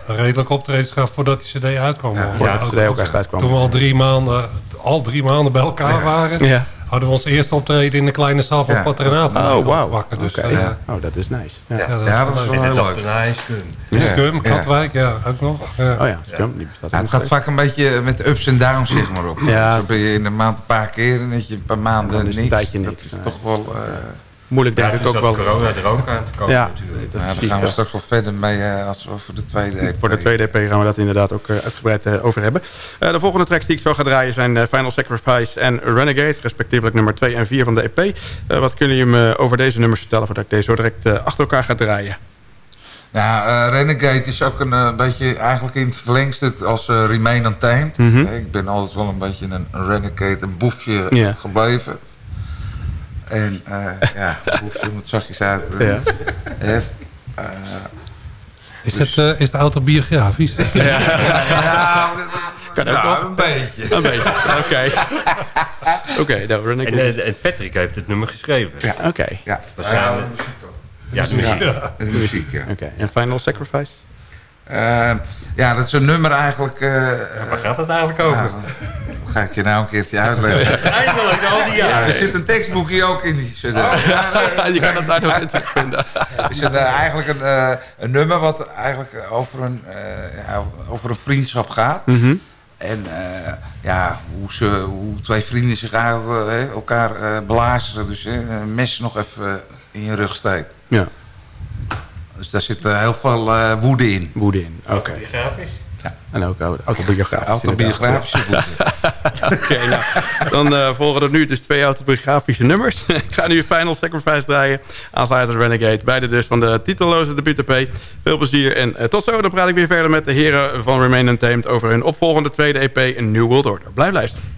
maar, redelijk optreden gaan voordat die cd uitkwam. Ja, Voordat de CD ook echt uitkwam. Toen we al drie maanden, al drie maanden bij elkaar waren, Ja. Hadden we ons eerste optreden in de kleine zaal van Ja. het patronaat. Oh, wauw. Dus, eh, Ja. Oh, dat is nice. Ja. ja, dat ja, is dat is wel heel leuk. daarna is. Scum, Ja. Katwijk, ja, ook nog. Oh ja, Scrum, die bestaat het gaat vaak een beetje met ups en downs, zeg maar, op. Ja. Zo ben je in de maand een paar keer en dat je een paar maanden Dan niks. een tijdje Dat is toch wel... moeilijk denk Ja, ik toen ook wel. corona er ook aan te komen Ja, natuurlijk. Ja, daar gaan we straks wel verder mee eh, als we voor de tweede EP. Voor de tweede EP gaan we dat inderdaad ook eh, uitgebreid eh, over hebben. Eh, de volgende tracks die ik zo ga draaien zijn eh, Final Sacrifice en Renegade. Respectievelijk nummer 2 en 4 van de EP. Eh, wat kunnen jullie me over deze nummers vertellen... voordat ik deze zo direct eh, achter elkaar ga draaien? Nou, eh, Renegade is ook een beetje eigenlijk in het verlengstuk als Remain Untamed. Eh, Ik ben altijd wel een beetje een, een Renegade, een boefje gebleven. En eh, ja, boefje moet zachtjes uit. Ja. Eh, eh, Is het, eh, is het autobiografisch? ja, Kan ook nou, een beetje. Een beetje, oké. Oké, nou, En, en Patrick heeft het nummer geschreven. Ja, oké. Ja, We samen- Ja, de muziek. de muziek, ja. Oké, en Final Sacrifice? Eh, ja, dat is een nummer eigenlijk... eh, Waar gaat het eigenlijk over? ja, dat ga ik je nou een keertje uitleggen. Eindelijk, al die Ja, jaren. er zit een tekstboekje ook in die cd. je kan het daar nog in terugvinden. Het is een, eh, eigenlijk een, eh, een nummer wat eigenlijk over een, eh, ja, over een vriendschap gaat. Mhm. En eh, ja, hoe, ze, hoe twee vrienden zich eigenlijk, eh, elkaar eh belazeren. Dus eh, een mes nog even in je rug steekt. Ja, Dus daar zit eh, heel veel eh, woede in. woede in. Oké. Grafisch? En ook autobiografisch. Autobiografische woede. Oké, nou, dan eh, volgen er nu dus twee autobiografische nummers. ik ga nu Final Sacrifice draaien. Aansluiters Renegade. Beide dus van de titelloze debuut-EP. Veel plezier en tot zo. Dan praat ik weer verder met de heren van Remain Untamed... over hun opvolgende tweede EP, New World Order. Blijf luisteren.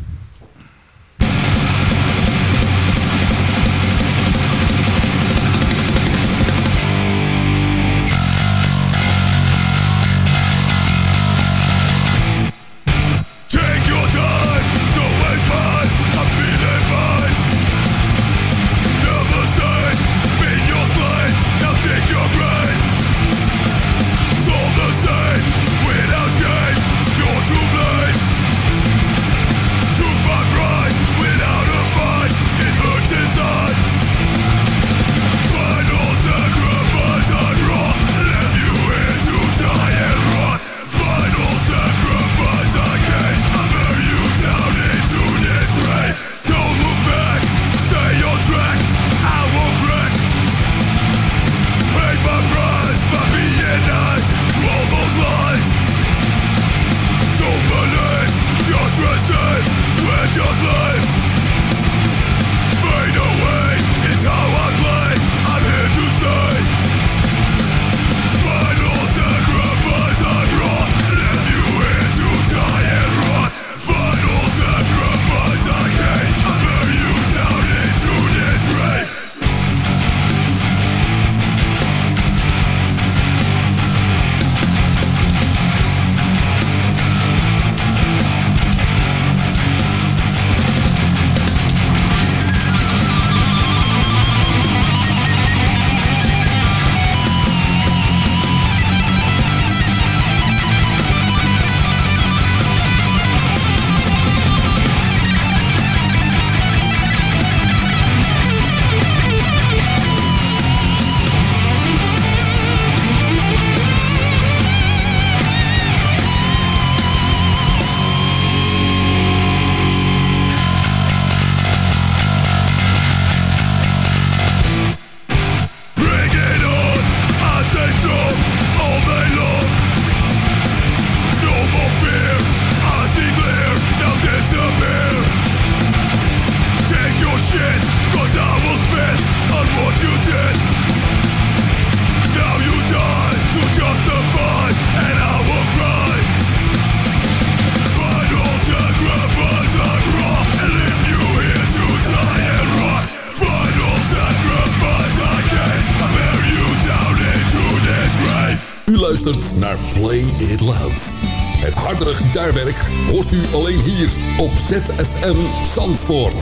ZFM Zandvoort.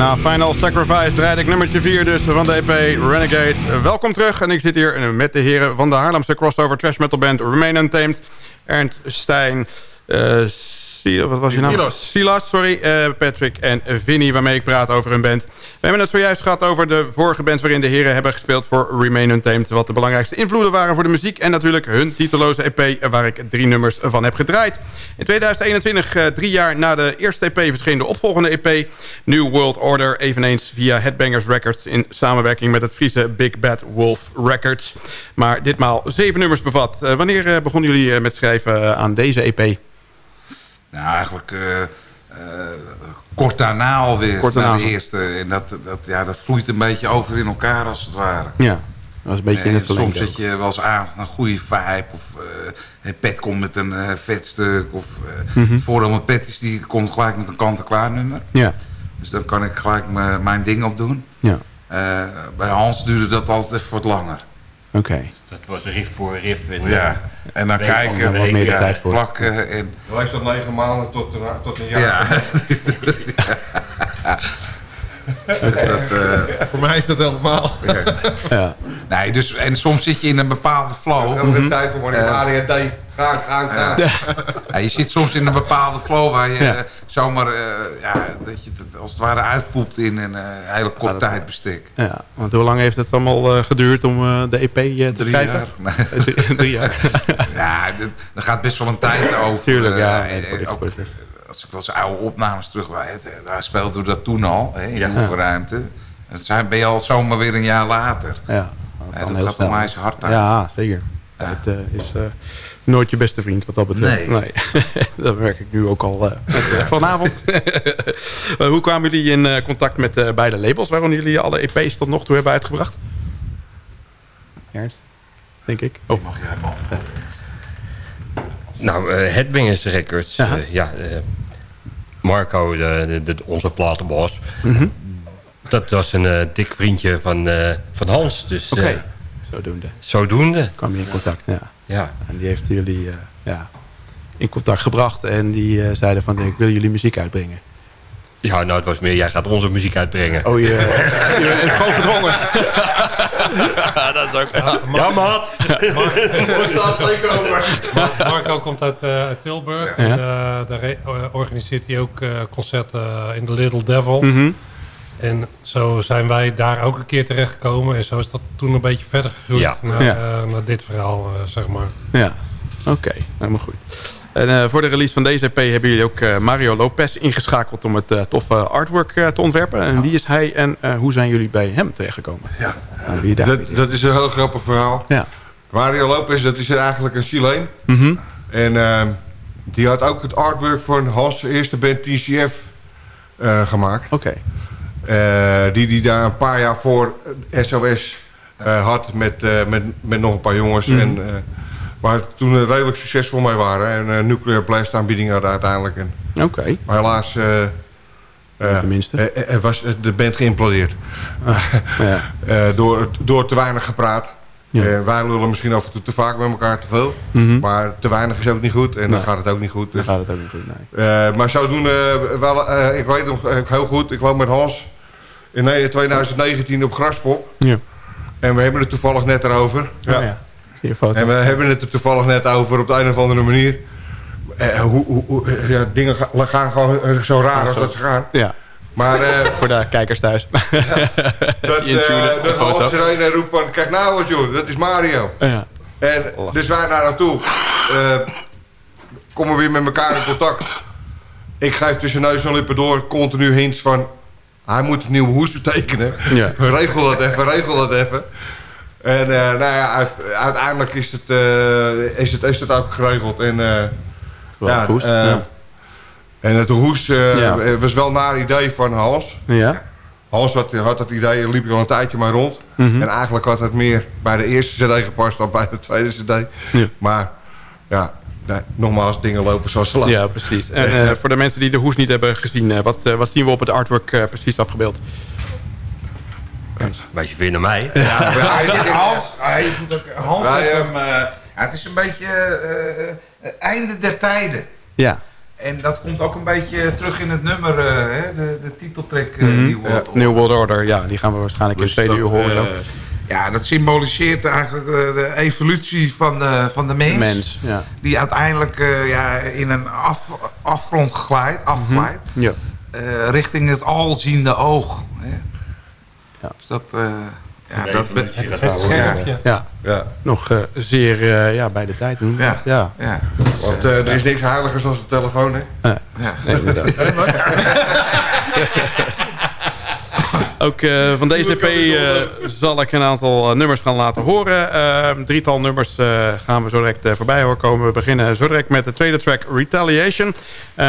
Na Final Sacrifice draaide ik nummertje 4 dus van de EP Renegade. Welkom terug en ik zit hier met de heren van de Haarlemse crossover trash metal band Remain Untamed. Ernst Stijn, eh, Silas, wat was je naam? Silas. Silas, sorry. eh, Patrick en Vinny, waarmee ik praat over hun band. We hebben het zojuist gehad over de vorige band... waarin de heren hebben gespeeld voor Remain Untamed. Wat de belangrijkste invloeden waren voor de muziek. En natuurlijk hun titeloze EP, waar ik drie nummers van heb gedraaid. In 2021, eh, drie jaar na de eerste EP... verscheen de opvolgende EP, New World Order... eveneens via Headbangers Records... in samenwerking met het Friese Big Bad Wolf Records. Maar ditmaal zeven nummers bevat. Eh, wanneer begonnen jullie met schrijven aan deze EP? Nou, eigenlijk eh, eh, kort daarna alweer, Kort na daarna. de eerste. En dat, dat, ja, dat vloeit een beetje over in elkaar als het ware. Ja, dat was een beetje in het. Soms zet je wel eens avond een goede vibe. Of uh, Pet komt met een eh, vet stuk. Of Mhm. het voordeel met Pet is, die komt gelijk met een kant-en-klaar nummer. Ja. Dus dan kan ik gelijk mijn ding op doen. Ja. Bij Hans duurde dat altijd even wat langer. Oké. Dat was riff voor riff. En, Ja, en dan kijken, de week, ja, ja. tijd voor. plakken en... Lijst dat negen maanden tot een, tot een jaar. Ja. dus dat, eh, Voor mij is dat helemaal. Ja. nee, dus, en soms zit je in een bepaalde flow. We hebben geen tijd voor Eh, ADHD. Gaan, gaan, gaan. Ja, je zit soms in een bepaalde flow waar je Ja. eh, zomaar, eh, ja, dat je het als het ware uitpoept in een eh, hele kort tijdbestek. Ja, want hoe lang heeft het allemaal eh, geduurd om eh, de EP te Drie schrijven? jaar. Drie, drie jaar. Ja, dit- er gaat best wel een tijd over. Tuurlijk, ja. Nee, en dat ook. Als ik wel eens oude opnames terugwijd, eh, daar speelden we dat toen al, hè, in Ja. de oefenruimte. En dat zijn, ben je al zomaar weer een jaar later. Ja, Ja, kan dat heel gaat snel. onwijs hard aan. Ja, zeker. Het eh, is eh, nooit je beste vriend wat dat betreft. Nee. dat merk ik nu ook al eh, met, vanavond. Hoe kwamen jullie in eh, contact met eh, beide labels... waarvan jullie alle EP's tot nog toe hebben uitgebracht? Ernst, denk ik. Oh. Mag jij beantwoorden eerst? Nou, eh Headbangers Records. Ja. ja, Marco, de, de, de- onze platenbos. Mhm. Dat was een eh, dik vriendje van, eh, van Hans. Dus Oké, eh, zodoende. zodoende. kwam je in contact, ja. Ja. En die heeft jullie eh, ja, in contact gebracht. En die eh, zeiden van, ik wil jullie muziek uitbrengen. ja, nou het was meer, jij gaat onze muziek uitbrengen. Oh, je, je bent gewoon gedwongen. Dat is ook... Ja, maat! Mar- Marco komt uit, eh, Tilburg. Ja. En, eh, daar eh, organiseert hij ook eh, concerten in The Little Devil. Mhm. En zo zijn wij daar ook een keer terechtgekomen. En zo is dat toen een beetje verder gegroeid Ja. Naar, Ja. eh, naar dit verhaal, zeg maar. Ja, oké. Helemaal goed. En eh, voor de release van deze EP hebben jullie ook eh, Mario Lopez ingeschakeld... om het eh, toffe artwork te ontwerpen. En wie is hij en hoe zijn jullie bij hem terechtgekomen? Ja. Nou, Dat, dat is een heel grappig verhaal. Ja. Mario Lopez, dat is eigenlijk een Chileen. Mhm. En die had ook het artwork voor Hans' eerste band TCF gemaakt. Oké. Die die daar een paar jaar voor SOS had met, met, met nog een paar jongens. Mhm. En, waar toen redelijk succesvol mee waren. En eh Nuclear Blast aanbieding hadden uiteindelijk. En, Oké. maar helaas eh, tenminste. eh, eh, was de band geïmplodeerd. Ja. Door, door te weinig gepraat. Ja. Eh, wij lullen misschien af en toe te vaak met elkaar te veel. Mhm. Maar te weinig is ook niet goed. En dan gaat het ook niet goed. Dan Dus, gaat het ook niet goed, nee. maar zodoende, eh, wel, ik weet nog heel goed. Ik loop met Hans in nee, 2019 op Graspop. Ja. En we hebben het toevallig net erover. Ja. Oh, ja. Zie je foto? En we hebben het er toevallig net over op de een of andere manier. Eh, hoe, hoe, hoe- ja, dingen ga- gaan gewoon eh, zo raar als dat ze gaan. Ja, Maar eh, voor de kijkers thuis. dat, eh dat. Hans er een roept van... Kijk nou wat joh, dat is Mario. ja. En dus wij naar naartoe. eh komen weer met elkaar in contact. Ik geef tussen neus en lippen door continu hints van... Hij moet een nieuwe hoes tekenen. Ja. regel dat even, regel dat even. En eh, nou ja, uit- uiteindelijk is het, eh, is, het, is het ook geregeld. En, eh, ja, goed. ja. en het hoes eh, Ja. was wel naar idee van Hans. ja. Hans had, had dat idee liep er al een tijdje mee rond. Mhm. En eigenlijk had het meer bij de eerste cd gepast dan bij de tweede cd. Ja. Maar ja, nee, nogmaals, dingen lopen zoals ze lopen. Ja, precies. En voor de mensen die de hoes niet hebben gezien... wat, wat zien we op het artwork precies afgebeeld? Wijs je weer naar mij. Ja, Hans, hij moet ook, Hans hem, eh, ja, het is een beetje eh, eh, einde der tijden. Ja. En dat komt ook een beetje terug in het nummer, hè, de, de titeltrack uh, Mhm. New World Ja, Order. New World Order, ja, die gaan we waarschijnlijk Dus in het tweede uur horen. zo. ja, dat symboliseert eigenlijk de, de evolutie van de, van de mens. De mens, ja. Die uiteindelijk eh, ja, in een af, afgrond glijdt, afglijdt. Ja. eh, richting het alziende oog. Hè. Dus dat... eh, ja, dat. Ja, Ja. nog eh, zeer eh, ja, bij de tijd doen. Ja. ja. Ja. Want eh, er is niks heiligers als de telefoon, hè? Ja. Nee, inderdaad. Ook eh, van deze EP eh, zal ik een aantal eh, nummers gaan laten horen. Een drietal nummers eh, gaan we zo direct eh, voorbij horen komen. We beginnen zo direct met de tweede track Retaliation.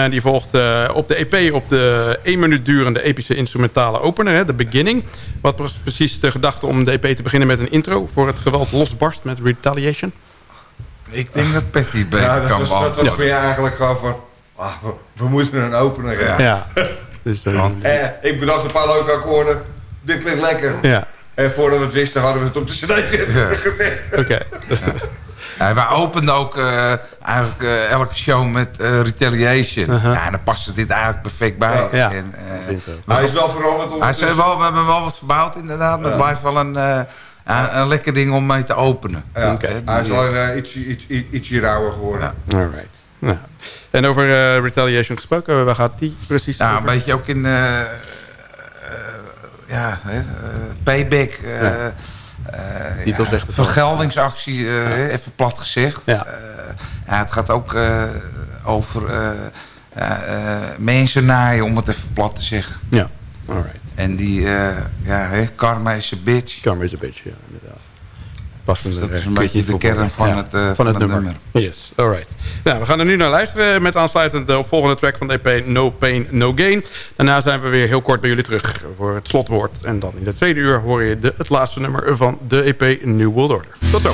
Die volgt eh, op de EP op de 1 minuut durende epische instrumentale opener, hè, The Beginning. Wat was precies de gedachte om de EP te beginnen met een intro... voor het geweld losbarst met Retaliation? Ik denk dat Patty beter Ja, dat kan was, dat was beantwoorden. meer eigenlijk gewoon van... ah, we, we moeten een opener hebben. Ja. Dus, eh, Eh, ik bedacht een paar leuke akkoorden. Dit klinkt lekker. ja, En voordat we het wisten hadden we het op de cd gezet. oké. Ja, wij openden ook eh, eigenlijk elke show met eh, Retaliation. Ja, en dan paste dit eigenlijk perfect bij. Uh-huh. Ja. En, eh, Intro. Hij is wel veranderd hij is wel, we hebben wel wat verbouwd inderdaad. Maar het blijft wel een, eh, een, een lekker ding om mee te openen. Hij is wel uh, ietsje, iets, iets, ietsje rauwer geworden. Ja. Alright. Nou. En over eh, Retaliation gesproken, waar gaat die precies Ja, een over? beetje ook in... eh, eh, ja, payback. Ja. Niet als ja, vergeldingsactie, even plat gezegd. Ja. Ja, het gaat ook over mensen naaien, om het even plat te zeggen. Ja, alright. En die, ja, karma is a bitch. Karma is a bitch, ja, inderdaad. Dat is een beetje de kern van het, eh, van het nummer. Yes, alright. Nou, we gaan er nu naar luisteren met aansluitend de opvolgende track van de EP No Pain, No Gain. Daarna zijn we weer heel kort bij jullie terug voor het slotwoord. En dan in de tweede uur hoor je de, het laatste nummer van de EP New World Order. Tot zo.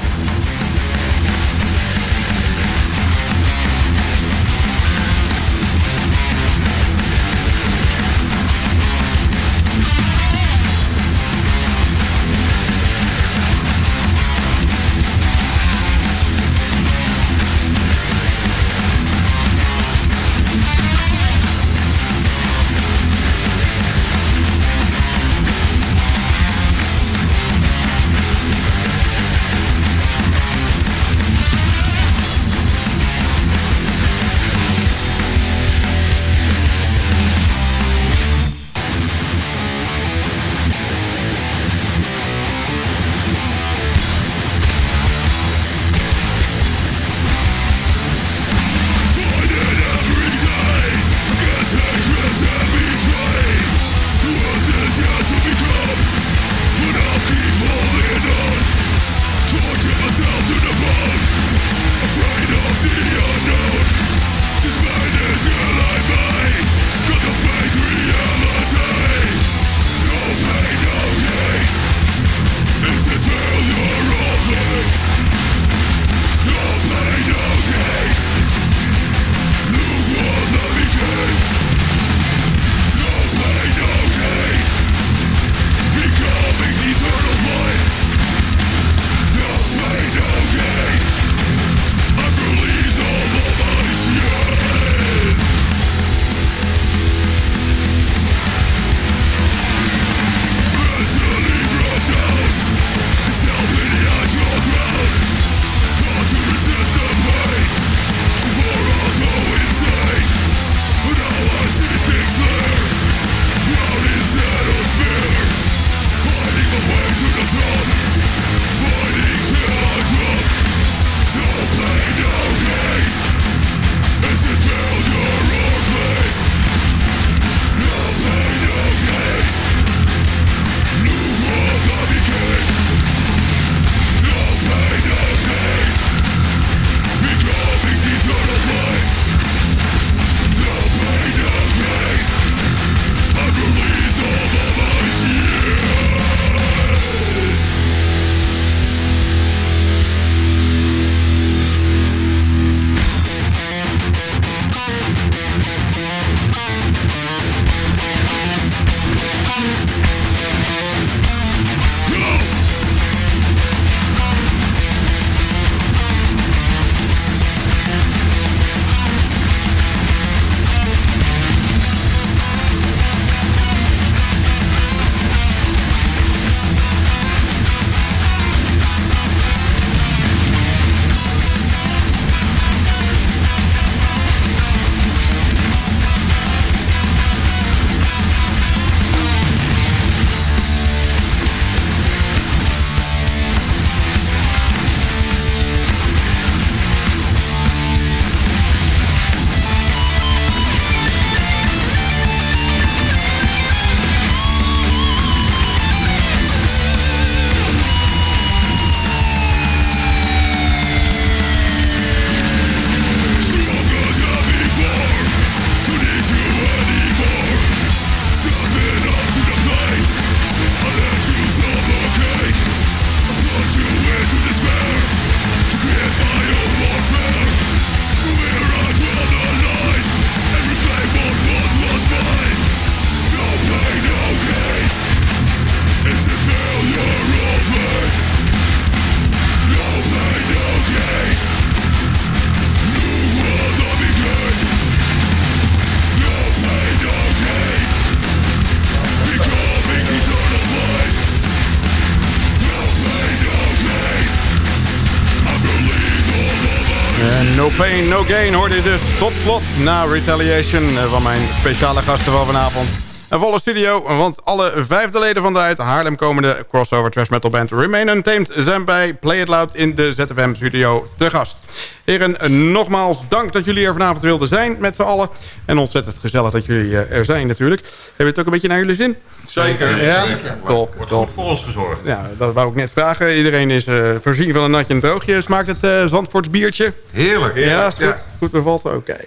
No Pain, No Gain hoorde je dus tot slot na Retaliation eh, van mijn speciale gasten van vanavond. Een volle studio, want alle vijfde leden van de uit Haarlem komende crossover trash metal band Remain Untamed zijn bij Play It Loud in de ZFM studio te gast. Heren, nogmaals dank dat jullie er vanavond wilden zijn met z'n allen. En ontzettend gezellig dat jullie eh, er zijn natuurlijk. Hebben je het ook een beetje naar jullie zin? Zeker. Ja, Zeker. top. Wordt top. goed voor ons gezorgd. Ja, dat wou ik net vragen. Iedereen is eh, voorzien van een natje en droogje. Smaakt het eh Zandvoorts biertje? Heerlijk. Ja, is goed. Ja. Goed bevalt? Oké.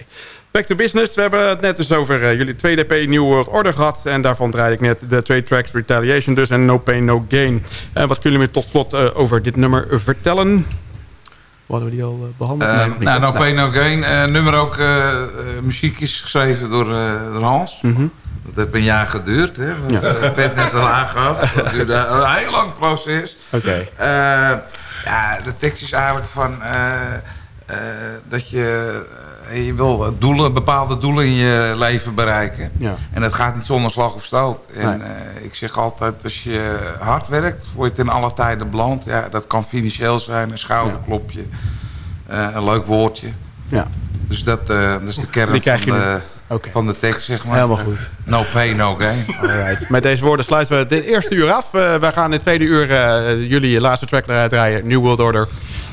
Back to business. We hebben het net dus over uh, jullie 2DP New World Order gehad. En daarvan draaide ik net de twee tracks Retaliation dus en No Pain No Gain. En wat kunnen jullie me tot slot uh, over dit nummer vertellen? Hadden we die al behandeld? Uh, nee, nou, No Pain No Gain. nummer ook muziek is geschreven door, door Hans. Mm -hmm. Dat heeft een jaar geduurd, hè? Want ja. Pet net al aangaf. Dat duurde een heel lang proces. Oké. Okay. ja, de tekst is eigenlijk van... Uh, dat je, uh, je wil doelen, bepaalde doelen in je leven bereiken. Ja. En dat gaat niet zonder slag of stoot. En nee. uh, ik zeg altijd, als je hard werkt, word je ten alle tijden beloond. Ja, dat kan financieel zijn, een schouderklopje, ja. een leuk woordje. Ja. Dus dat, dat is de kern van de, okay. van de tekst, zeg maar. Helemaal goed. No pain, no gain. Alright. Met deze woorden sluiten we dit eerste uur af. wij gaan in het tweede uur jullie laatste track eruit draaien. New World Order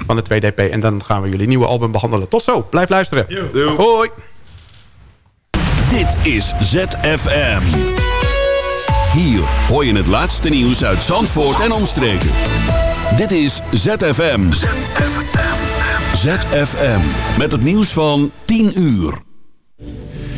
van de 2DP. En dan gaan we jullie nieuwe album behandelen. Tot zo, blijf luisteren. Hoi. Dit is ZFM. Hier hoor je het laatste nieuws uit Zandvoort en omstreken. Dit is ZFM. ZFM. ZFM. Met het nieuws van 10 uur.